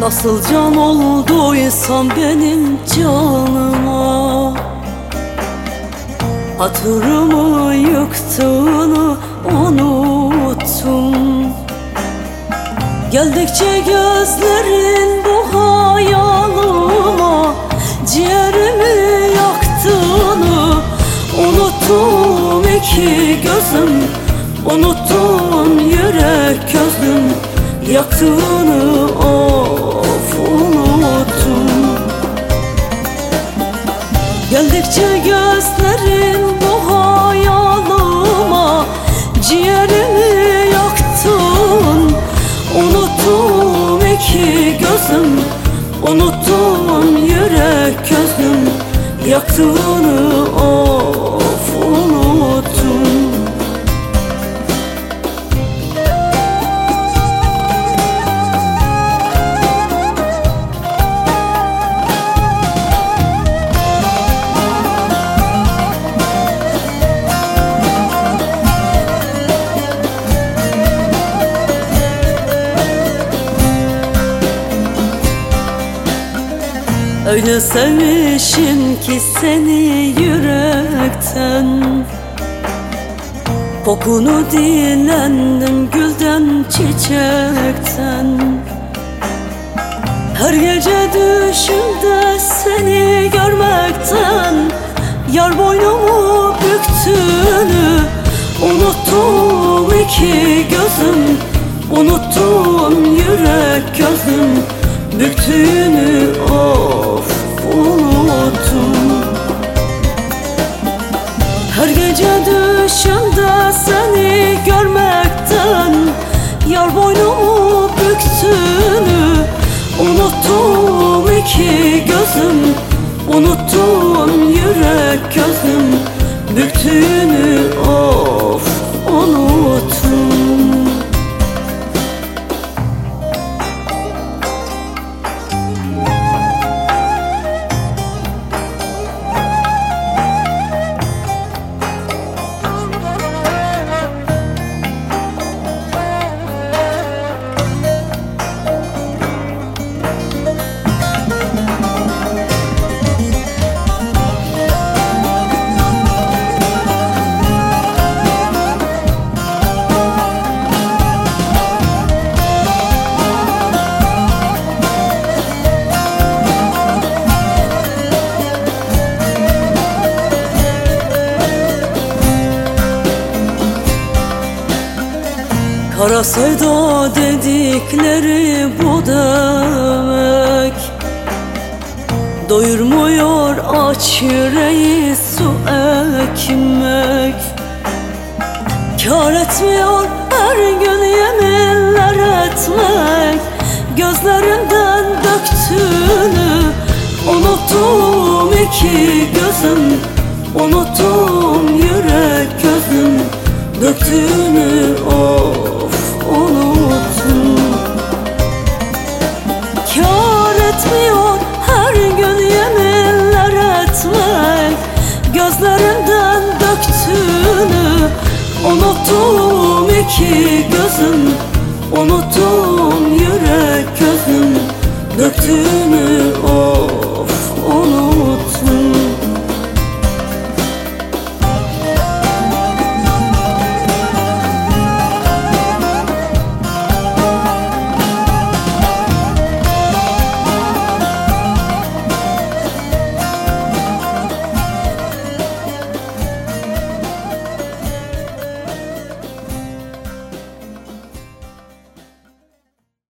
Nasıl can olduysan benim canıma? Hatırımı yıktığını unuttum. Geldikçe gözlerin bu hayalıma Ciğerimi yaktığını Unuttum. İki gözüm Unuttum. Yürek gözüm Yaktığını of Geldikçe gözlerin bu hayalıma Ciğerimi yaktın. Unuttum iki gözüm Unuttum yürek gözüm. Yaktığını of unuttum Öyle sevmişim ki seni yürekten. Kokunu dilendim gülden çiçekten. Her gece düşümde seni görmekten. Yar boynumu büktüğünü Unuttum iki gözüm. Unuttum yürek gözüm Büktüğünü of unuttum. Her gece düşümde seni görmekten Yar boynumu büktüğünü Unuttum. İki gözüm Unuttum yürek gözüm. Büktüğünü of unuttum Kara sevda dedikleri bu demek. Doyurmuyor aç yüreği su ekmek. Kar etmiyor her gün yeminler etmek. Gözlerinden döktüğünü Unuttum iki gözüm. Unuttum yürek gözüm. Döktüğünü of Döktüğünü Unuttum iki gözüm. Unuttum yürek gözüm. Döktüğünü